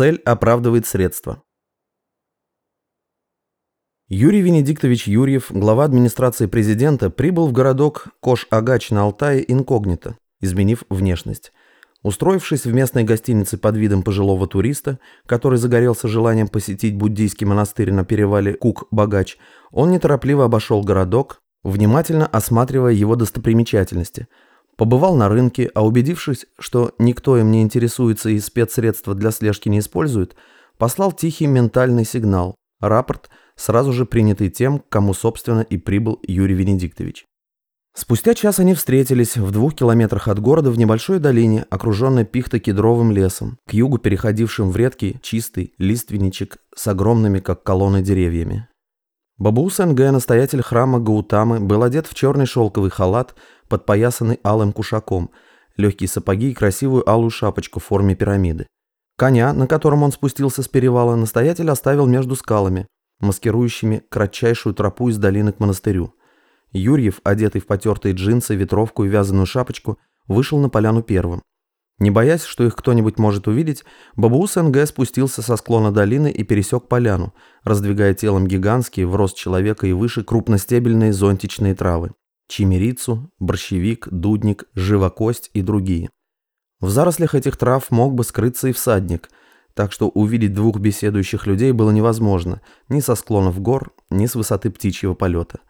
Цель оправдывает средства. Юрий Венедиктович Юрьев, глава администрации президента, прибыл в городок Кош-Агач на Алтае инкогнито, изменив внешность. Устроившись в местной гостинице под видом пожилого туриста, который загорелся желанием посетить буддийский монастырь на перевале Кук-Багач, он неторопливо обошел городок, внимательно осматривая его достопримечательности. Побывал на рынке, а убедившись, что никто им не интересуется и спецсредства для слежки не использует, послал тихий ментальный сигнал, рапорт, сразу же принятый тем, кому, собственно, и прибыл Юрий Венедиктович. Спустя час они встретились в двух километрах от города в небольшой долине, окруженной пихто-кедровым лесом, к югу переходившим в редкий, чистый лиственничек с огромными, как колонны, деревьями. Бабу СНГ, настоятель храма Гаутамы, был одет в черный шелковый халат, подпоясанный алым кушаком, легкие сапоги и красивую алую шапочку в форме пирамиды. Коня, на котором он спустился с перевала, настоятель оставил между скалами, маскирующими кратчайшую тропу из долины к монастырю. Юрьев, одетый в потертые джинсы, ветровку и вязаную шапочку, вышел на поляну первым. Не боясь, что их кто-нибудь может увидеть, Бабуус НГ спустился со склона долины и пересек поляну, раздвигая телом гигантские, в рост человека и выше, крупностебельные зонтичные травы. Чимерицу, борщевик, дудник, живокость и другие. В зарослях этих трав мог бы скрыться и всадник, так что увидеть двух беседующих людей было невозможно ни со склонов гор, ни с высоты птичьего полета.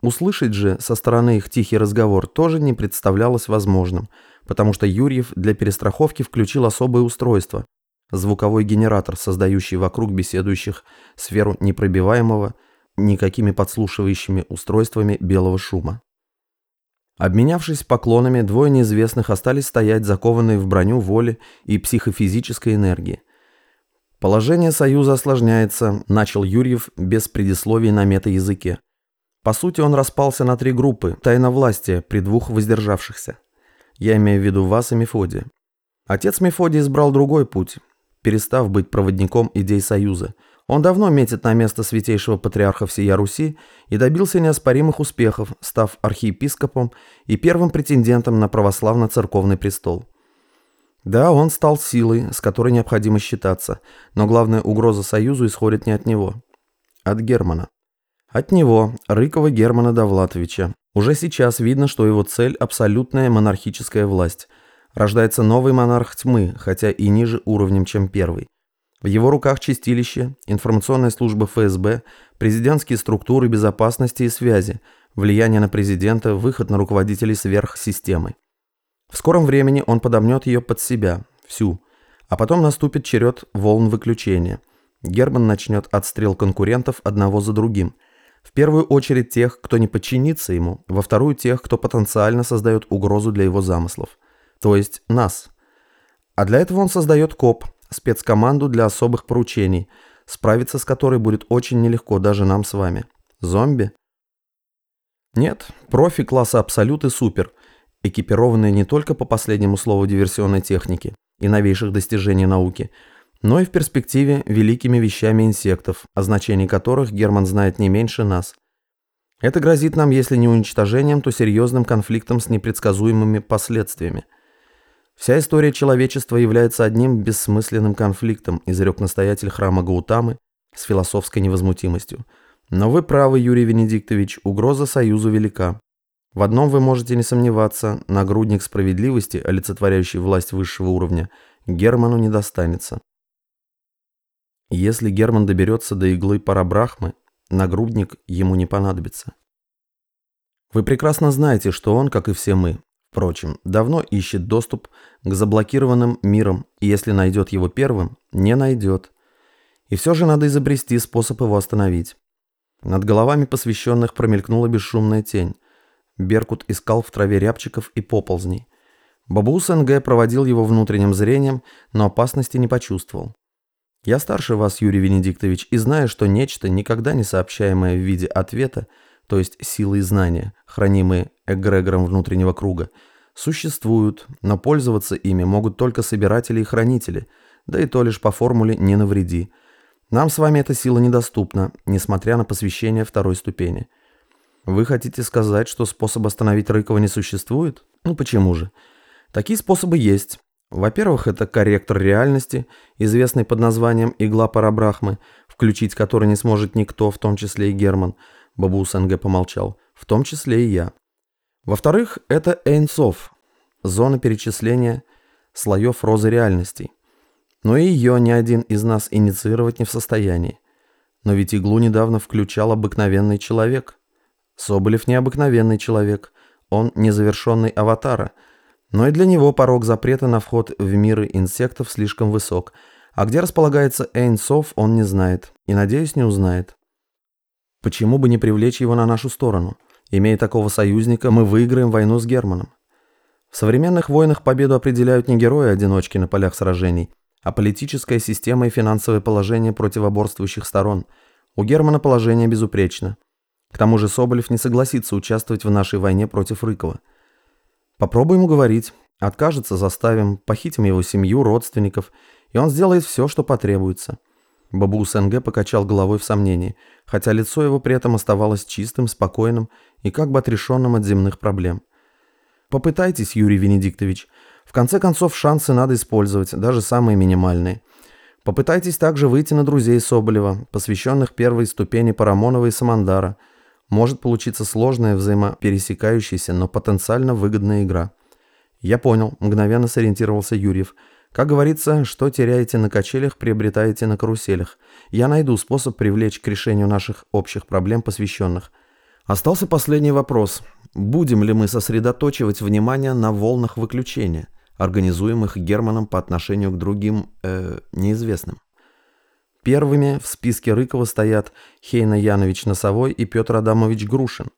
Услышать же со стороны их тихий разговор тоже не представлялось возможным, потому что Юрьев для перестраховки включил особое устройство – звуковой генератор, создающий вокруг беседующих сферу непробиваемого никакими подслушивающими устройствами белого шума. Обменявшись поклонами, двое неизвестных остались стоять закованные в броню воли и психофизической энергии. Положение Союза осложняется, начал Юрьев без предисловий на метаязыке. По сути, он распался на три группы тайновластия при двух воздержавшихся. Я имею в виду вас и Мефодия. Отец Мефодий избрал другой путь, перестав быть проводником идей Союза. Он давно метит на место святейшего патриарха всея Руси и добился неоспоримых успехов, став архиепископом и первым претендентом на православно-церковный престол. Да, он стал силой, с которой необходимо считаться, но главная угроза Союзу исходит не от него, от Германа. От него, Рыкова Германа Довлатовича, уже сейчас видно, что его цель – абсолютная монархическая власть. Рождается новый монарх тьмы, хотя и ниже уровнем, чем первый. В его руках чистилище, информационная служба ФСБ, президентские структуры безопасности и связи, влияние на президента, выход на руководителей сверхсистемы. В скором времени он подомнет ее под себя, всю. А потом наступит черед волн выключения. Герман начнет отстрел конкурентов одного за другим – в первую очередь тех, кто не подчинится ему, во вторую тех, кто потенциально создает угрозу для его замыслов. То есть нас. А для этого он создает КОП, спецкоманду для особых поручений, справиться с которой будет очень нелегко даже нам с вами. Зомби? Нет, профи класса Абсолют и Супер, экипированные не только по последнему слову диверсионной техники и новейших достижений науки – но и в перспективе великими вещами инсектов, о значении которых Герман знает не меньше нас. Это грозит нам, если не уничтожением, то серьезным конфликтом с непредсказуемыми последствиями. Вся история человечества является одним бессмысленным конфликтом, изрек настоятель храма Гаутамы с философской невозмутимостью. Но вы правы, Юрий Венедиктович, угроза Союзу велика. В одном вы можете не сомневаться, нагрудник справедливости, олицетворяющий власть высшего уровня, Герману не достанется. Если Герман доберется до иглы парабрахмы, нагрудник ему не понадобится. Вы прекрасно знаете, что он, как и все мы, впрочем, давно ищет доступ к заблокированным мирам, и если найдет его первым, не найдет. И все же надо изобрести способ его остановить. Над головами посвященных промелькнула бесшумная тень. Беркут искал в траве рябчиков и поползней. Бабус НГ проводил его внутренним зрением, но опасности не почувствовал. Я старше вас, Юрий Венедиктович, и знаю, что нечто, никогда не сообщаемое в виде ответа, то есть силы и знания, хранимые эгрегором внутреннего круга, существуют, но пользоваться ими могут только собиратели и хранители, да и то лишь по формуле «не навреди». Нам с вами эта сила недоступна, несмотря на посвящение второй ступени. Вы хотите сказать, что способ остановить Рыкова не существует? Ну почему же? Такие способы есть. Во-первых, это корректор реальности, известный под названием «Игла Парабрахмы», включить который не сможет никто, в том числе и Герман. Бабу СНГ помолчал. В том числе и я. Во-вторых, это Эйнсов, зона перечисления слоев розы реальностей. Но ее ни один из нас инициировать не в состоянии. Но ведь иглу недавно включал обыкновенный человек. Соболев необыкновенный человек. Он незавершенный аватара. Но и для него порог запрета на вход в миры инсектов слишком высок. А где располагается Эйнсов, он не знает. И, надеюсь, не узнает. Почему бы не привлечь его на нашу сторону? Имея такого союзника, мы выиграем войну с Германом. В современных войнах победу определяют не герои-одиночки на полях сражений, а политическая система и финансовое положение противоборствующих сторон. У Германа положение безупречно. К тому же Соболев не согласится участвовать в нашей войне против Рыкова. Попробуем уговорить. Откажется, заставим, похитим его семью, родственников, и он сделает все, что потребуется. Бабу СНГ покачал головой в сомнении, хотя лицо его при этом оставалось чистым, спокойным и как бы отрешенным от земных проблем. Попытайтесь, Юрий Венедиктович. В конце концов, шансы надо использовать, даже самые минимальные. Попытайтесь также выйти на друзей Соболева, посвященных первой ступени Парамонова и Самандара. Может получиться сложная, взаимопересекающаяся, но потенциально выгодная игра. Я понял, мгновенно сориентировался Юрьев – как говорится, что теряете на качелях, приобретаете на каруселях. Я найду способ привлечь к решению наших общих проблем посвященных. Остался последний вопрос. Будем ли мы сосредоточивать внимание на волнах выключения, организуемых Германом по отношению к другим, э, неизвестным? Первыми в списке Рыкова стоят Хейна Янович Носовой и Петр Адамович Грушин.